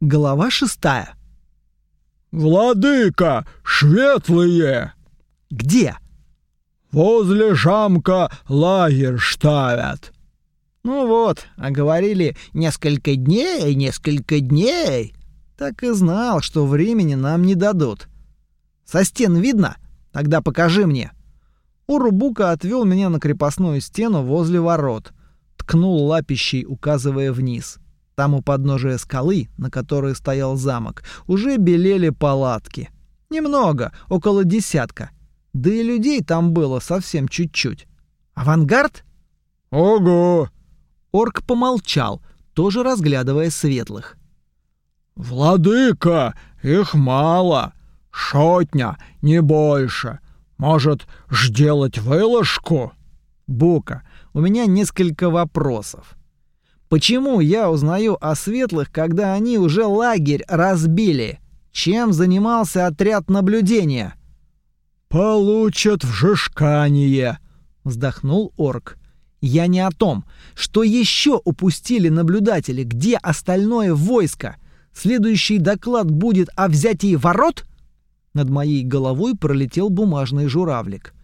Глава шестая. «Владыка, светлые!» «Где?» «Возле жамка лагерь ставят». «Ну вот, а говорили несколько дней, несколько дней». Так и знал, что времени нам не дадут. Со стен видно? Тогда покажи мне. Урубука отвел меня на крепостную стену возле ворот. Ткнул лапищей, указывая вниз. Там у подножия скалы, на которой стоял замок, уже белели палатки. Немного, около десятка. Да и людей там было совсем чуть-чуть. Авангард? Ого! Орк помолчал, тоже разглядывая светлых. Владыка, их мало. Шотня, не больше. Может, жделать вылажку? Бука, у меня несколько вопросов. Почему я узнаю о светлых, когда они уже лагерь разбили? Чем занимался отряд наблюдения? Получат в жешкание, вздохнул орк. Я не о том, что еще упустили наблюдатели, где остальное войско. Следующий доклад будет о взятии ворот? Над моей головой пролетел бумажный журавлик.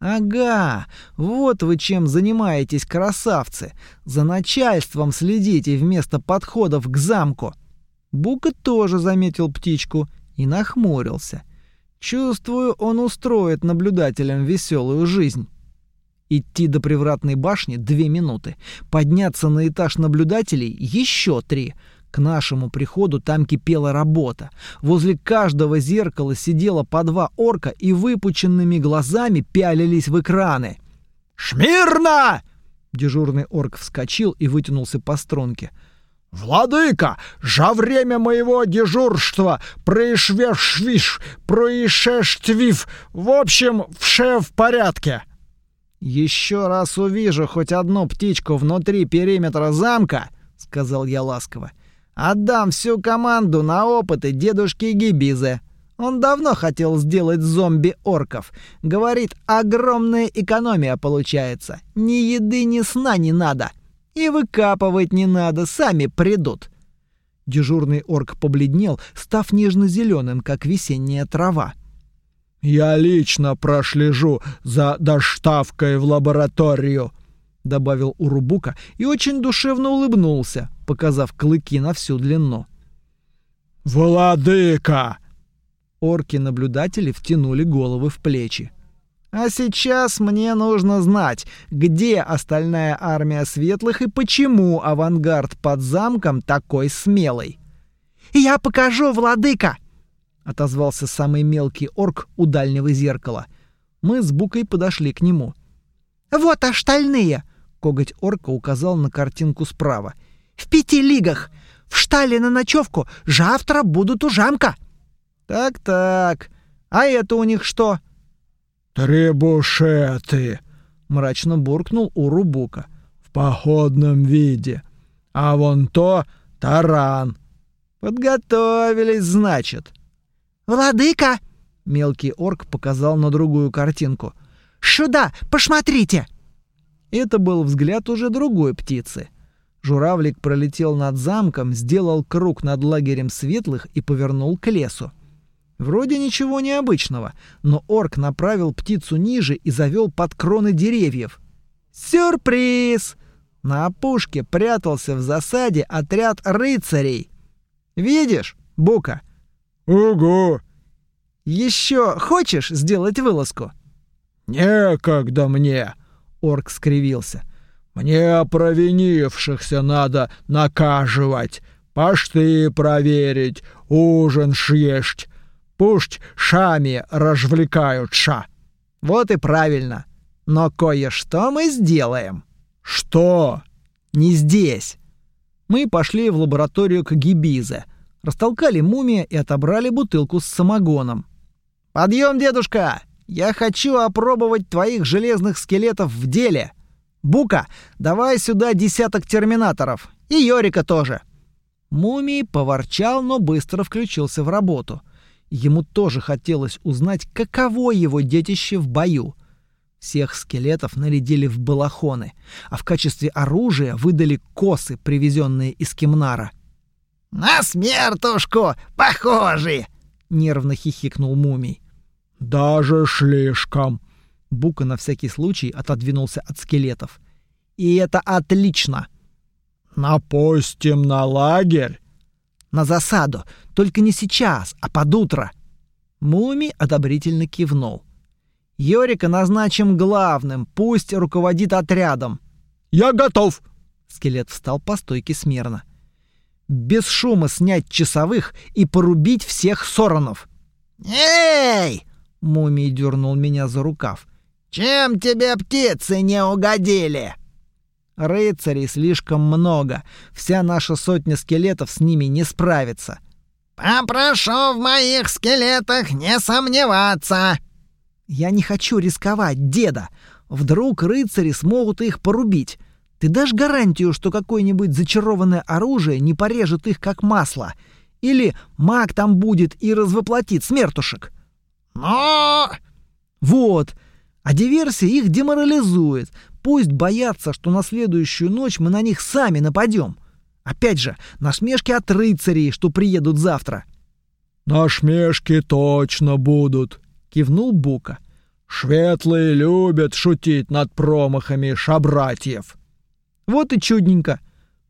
Ага, вот вы чем занимаетесь, красавцы. За начальством следите вместо подходов к замку. Бука тоже заметил птичку и нахмурился. Чувствую, он устроит наблюдателям веселую жизнь. Идти до привратной башни две минуты, подняться на этаж наблюдателей еще три — к нашему приходу там кипела работа. Возле каждого зеркала сидело по два орка и выпученными глазами пялились в экраны. «Шмирно!» Дежурный орк вскочил и вытянулся по струнке. «Владыка, за время моего дежурства проишвешвиш, проишештвив, в общем, все в порядке». «Еще раз увижу хоть одну птичку внутри периметра замка», — сказал я ласково, Отдам всю команду на опыты дедушки Гибизе. Он давно хотел сделать зомби-орков. Говорит, огромная экономия получается. Ни еды, ни сна не надо. И выкапывать не надо, сами придут. Дежурный орк побледнел, став нежно-зеленым, как весенняя трава. «Я лично прошлежу за доставкой в лабораторию», — добавил Урубука и очень душевно улыбнулся, показав клыки на всю длину. «Владыка!» Орки-наблюдатели втянули головы в плечи. «А сейчас мне нужно знать, где остальная армия светлых и почему авангард под замком такой смелый». «Я покажу, владыка!» — отозвался самый мелкий орк у дальнего зеркала. Мы с Букой подошли к нему. «Вот остальные!» — коготь орка указал на картинку справа — в пяти лигах. В штале на ночевку. Завтра будут у жамка. Так-так. А это у них что? Требушеты, мрачно буркнул Урубука. В походном виде. А вон то таран. Подготовились, значит. Владыка, мелкий орк показал на другую картинку. Сюда, посмотрите. Это был взгляд уже другой птицы. Журавлик пролетел над замком, сделал круг над лагерем светлых и повернул к лесу. Вроде ничего необычного, но орк направил птицу ниже и завел под кроны деревьев. Сюрприз! На опушке прятался в засаде отряд рыцарей. Видишь, Бука? Угу. Еще хочешь сделать вылазку? Некогда мне, орк скривился. Мне провинившихся надо накаживать, пашты проверить, ужин съесть. Пусть шами развлекаются. Вот и правильно. Но кое-что мы сделаем. Что? Не здесь. Мы пошли в лабораторию к Гибизе, растолкали мумия и отобрали бутылку с самогоном. Подъем, дедушка! Я хочу опробовать твоих железных скелетов в деле. Бука, давай сюда десяток терминаторов. И Йорика тоже. Мумий поворчал, но быстро включился в работу. Ему тоже хотелось узнать, каково его детище в бою. Всех скелетов нарядили в балахоны, а в качестве оружия выдали косы, привезенные из Кимнара. «На смертушку похожи!» — нервно хихикнул мумий. «Даже слишком!» Бука на всякий случай отодвинулся от скелетов. «И это отлично!» «Напустим на лагерь?» «На засаду. Только не сейчас, а под утро». Муми одобрительно кивнул. «Йорика назначим главным, пусть руководит отрядом». «Я готов!» Скелет встал по стойке смирно. «Без шума снять часовых и порубить всех соронов». «Эй!» — Мумий дернул меня за рукав. «Чем тебе птицы не угодили?» Рыцарей слишком много. Вся наша сотня скелетов с ними не справится. «Попрошу в моих скелетах не сомневаться!» «Я не хочу рисковать, деда. Вдруг рыцари смогут их порубить. Ты дашь гарантию, что какое-нибудь зачарованное оружие не порежет их как масло? Или маг там будет и развоплотит смертушек?» «Но...» «Вот. А диверсия их деморализует. Пусть боятся, что на следующую ночь мы на них сами нападем. Опять же, насмешки от рыцарей, что приедут завтра. «Насмешки точно будут», — кивнул Бука. «Шветлые любят шутить над промахами шабратьев». «Вот и чудненько.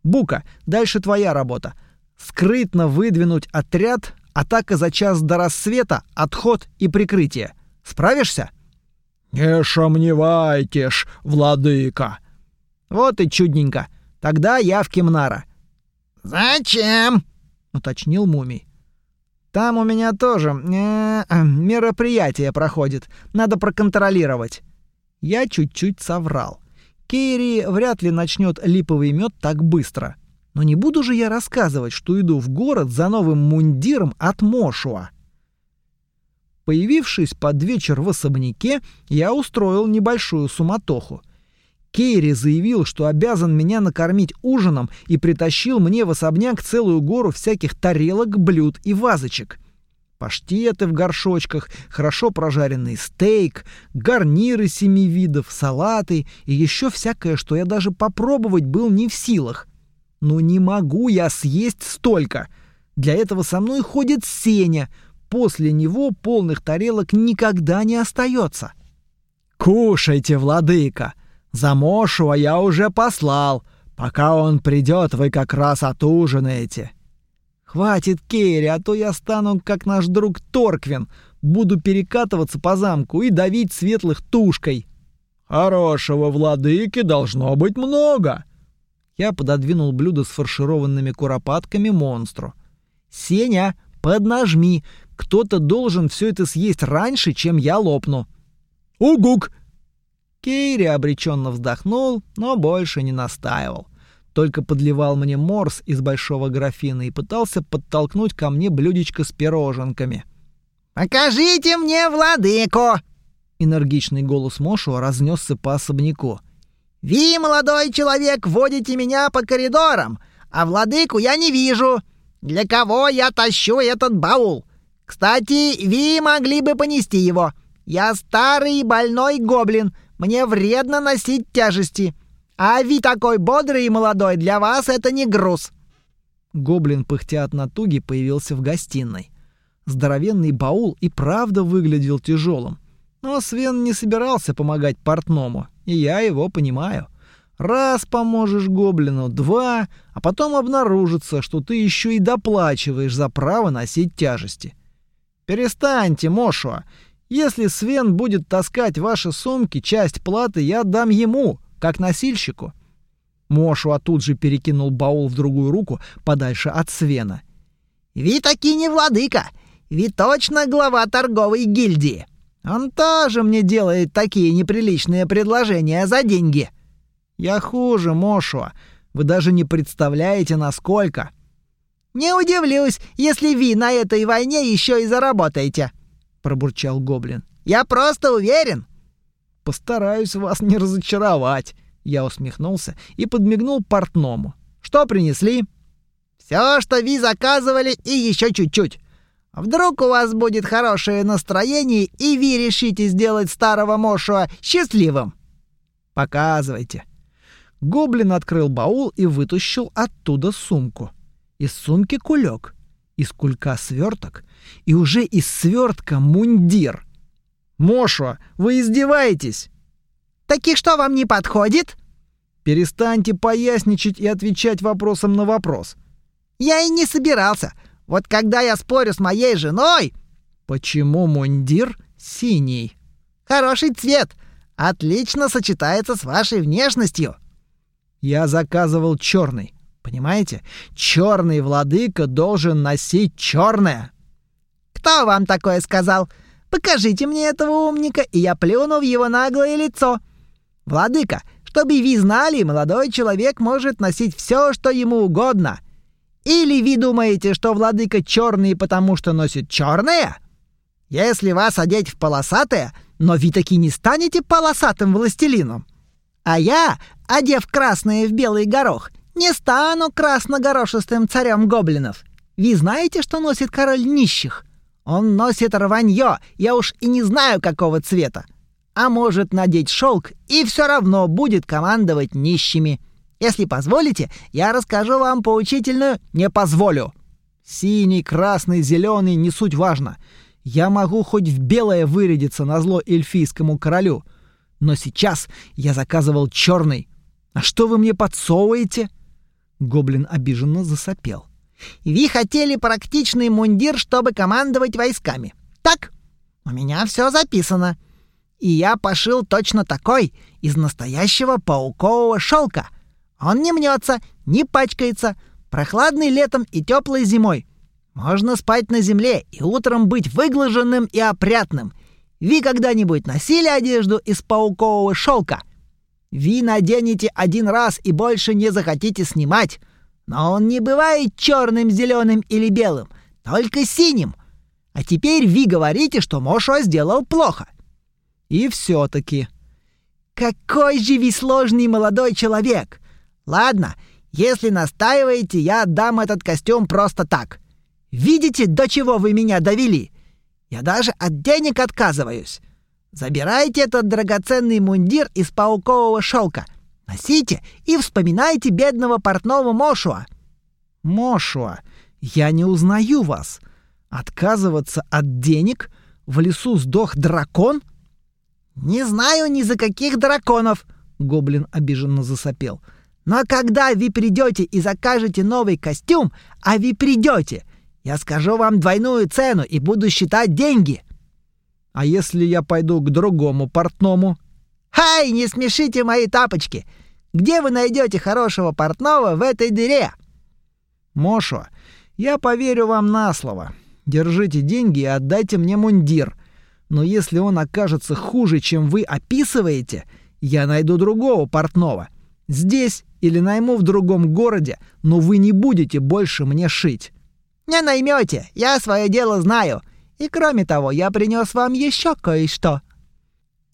Бука, дальше твоя работа. Скрытно выдвинуть отряд, атака за час до рассвета, отход и прикрытие. Справишься?» «Не сомневайтесь, владыка». «Вот и чудненько. Тогда я в Кимнара. «Зачем?» — уточнил мумий. «Там у меня тоже э, э, мероприятие проходит. Надо проконтролировать». Я чуть-чуть соврал. Кейри вряд ли начнет липовый мед так быстро. Но не буду же я рассказывать, что иду в город за новым мундиром от Мошуа. Появившись под вечер в особняке, я устроил небольшую суматоху. Кейри заявил, что обязан меня накормить ужином и притащил мне в особняк целую гору всяких тарелок, блюд и вазочек. Паштеты в горшочках, хорошо прожаренный стейк, гарниры семи видов, салаты и еще всякое, что я даже попробовать был не в силах. Но не могу я съесть столько. Для этого со мной ходит Сеня. После него полных тарелок никогда не остается. «Кушайте, владыка!» За Мошуа я уже послал. Пока он придет, вы как раз отужинаете. Хватит, Керри, а то я стану как наш друг Торквин. Буду перекатываться по замку и давить светлых тушкой. Хорошего владыки должно быть много. Я пододвинул блюдо с фаршированными куропатками монстру. Сеня, поднажми. Кто-то должен все это съесть раньше, чем я лопну. Угук! Кейри обреченно вздохнул, но больше не настаивал. Только подливал мне морс из большого графина и пытался подтолкнуть ко мне блюдечко с пироженками. «Покажите мне владыку!» Энергичный голос Мошу разнесся по особняку. «Ви, молодой человек, водите меня по коридорам, а владыку я не вижу. Для кого я тащу этот баул? Кстати, Ви могли бы понести его. Я старый и больной гоблин, мне вредно носить тяжести. А Ви такой бодрый и молодой, для вас это не груз». Гоблин, пыхтя от натуги, появился в гостиной. Здоровенный баул и правда выглядел тяжелым. Но Свен не собирался помогать портному, и я его понимаю. Раз поможешь гоблину, два, а потом обнаружится, что ты еще и доплачиваешь за право носить тяжести. Перестаньте, Мошуа, если Свен будет таскать ваши сумки, часть платы я отдам ему, как носильщику. Мошуа тут же перекинул баул в другую руку, подальше от Свена. «Ви таки не владыка, Ви точно глава торговой гильдии. Он тоже мне делает такие неприличные предложения за деньги». «Я хуже, Мошуа. Вы даже не представляете, насколько». «Не удивлюсь, если Ви на этой войне еще и заработаете», — пробурчал гоблин. «Я просто уверен!» «Постараюсь вас не разочаровать!» Я усмехнулся и подмигнул портному. «Что принесли?» «Все, что вы заказывали, и еще чуть-чуть. Вдруг у вас будет хорошее настроение, и вы решите сделать старого Мошуа счастливым?» «Показывайте». Гоблин открыл баул и вытащил оттуда сумку. Из сумки кулек, из кулька сверток и уже из свертка мундир. «Мошо, вы издеваетесь?» «Таки что вам не подходит?» «Перестаньте поясничать и отвечать вопросом на вопрос». «Я и не собирался. Вот когда я спорю с моей женой...» «Почему мундир синий?» «Хороший цвет. Отлично сочетается с вашей внешностью». «Я заказывал черный. Понимаете? Черный владыка должен носить черное». «Кто вам такое сказал?» Покажите мне этого умника, и я плюну в его наглое лицо. Владыка, чтобы вы знали, молодой человек может носить все, что ему угодно. Или вы думаете, что владыка черный, потому что носит черное? Если вас одеть в полосатое, но вы таки не станете полосатым властелином. А я, одев красное в белый горох, не стану красногорошистым царем гоблинов. Вы знаете, что носит король нищих? Он носит рванье, я уж и не знаю, какого цвета. А может надеть шелк и все равно будет командовать нищими. Если позволите, я расскажу вам поучительную «не позволю». Синий, красный, зеленый — не суть важно. Я могу хоть в белое вырядиться на зло эльфийскому королю. Но сейчас я заказывал черный. А что вы мне подсовываете?» Гоблин обиженно засопел. Вы хотели практичный мундир, чтобы командовать войсками. Так? У меня все записано. И я пошил точно такой, из настоящего паукового шелка. Он не мнется, не пачкается, прохладный летом и теплой зимой. Можно спать на земле и утром быть выглаженным и опрятным. Вы когда-нибудь носили одежду из паукового шелка? Вы наденете один раз и больше не захотите снимать. Но он не бывает черным, зеленым или белым, только синим. А теперь вы говорите, что Мошо сделал плохо. И все-таки. Какой же вы сложный молодой человек. Ладно, если настаиваете, я отдам этот костюм просто так. Видите, до чего вы меня довели? Я даже от денег отказываюсь. Забирайте этот драгоценный мундир из паукового шелка — Носите и вспоминайте бедного портного Мошуа. Мошуа, я не узнаю вас. Отказываться от денег? В лесу сдох дракон? Не знаю ни за каких драконов, гоблин обиженно засопел. Но когда вы придете и закажете новый костюм, а вы придете, я скажу вам двойную цену и буду считать деньги. А если я пойду к другому портному? Хай, не смешите мои тапочки. Где вы найдете хорошего портного в этой дыре? Мошо, я поверю вам на слово. Держите деньги и отдайте мне мундир. Но если он окажется хуже, чем вы описываете, я найду другого портного. Здесь или найму в другом городе, но вы не будете больше мне шить. Не наймете, я свое дело знаю. И кроме того, я принес вам еще кое-что.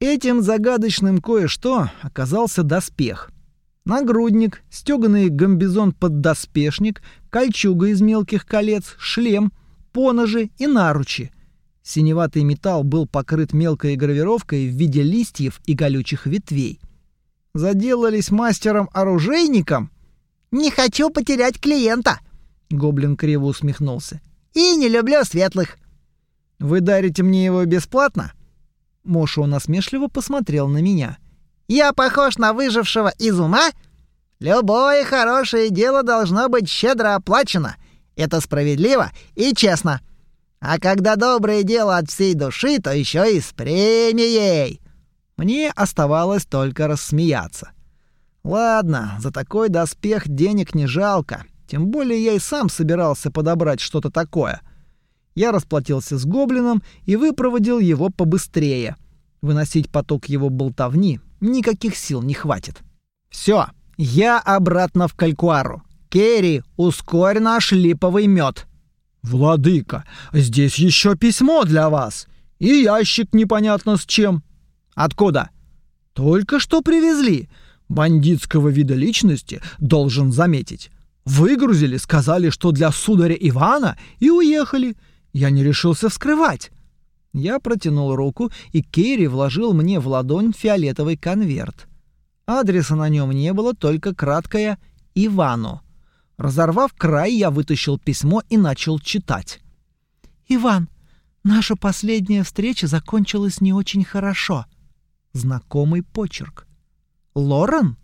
Этим загадочным кое-что оказался доспех. Нагрудник, стёганый гамбизон-поддоспешник, кольчуга из мелких колец, шлем, поножи и наручи. Синеватый металл был покрыт мелкой гравировкой в виде листьев и колючих ветвей. Заделались мастером-оружейником? Не хочу потерять клиента, гоблин криво усмехнулся. И не люблю светлых. Вы дарите мне его бесплатно? Мошо насмешливо посмотрел на меня. Я похож на выжившего из ума? Любое хорошее дело должно быть щедро оплачено. Это справедливо и честно. А когда доброе дело от всей души, то еще и с премией. Мне оставалось только рассмеяться. Ладно, за такой доспех денег не жалко. Тем более я и сам собирался подобрать что-то такое. Я расплатился с гоблином и выпроводил его побыстрее. Выносить поток его болтовни никаких сил не хватит. Все, я обратно в Калькуару. Керри, ускорь наш липовый мед. Владыка, здесь еще письмо для вас. И ящик непонятно с чем. Откуда? Только что привезли. Бандитского вида личности, должен заметить. Выгрузили, сказали, что для сударя Ивана, и уехали. Я не решился вскрывать. Я протянул руку, и Керри вложил мне в ладонь фиолетовый конверт. Адреса на нем не было, только краткое «Ивану». Разорвав край, я вытащил письмо и начал читать. «Иван, наша последняя встреча закончилась не очень хорошо». Знакомый почерк. «Лорен?»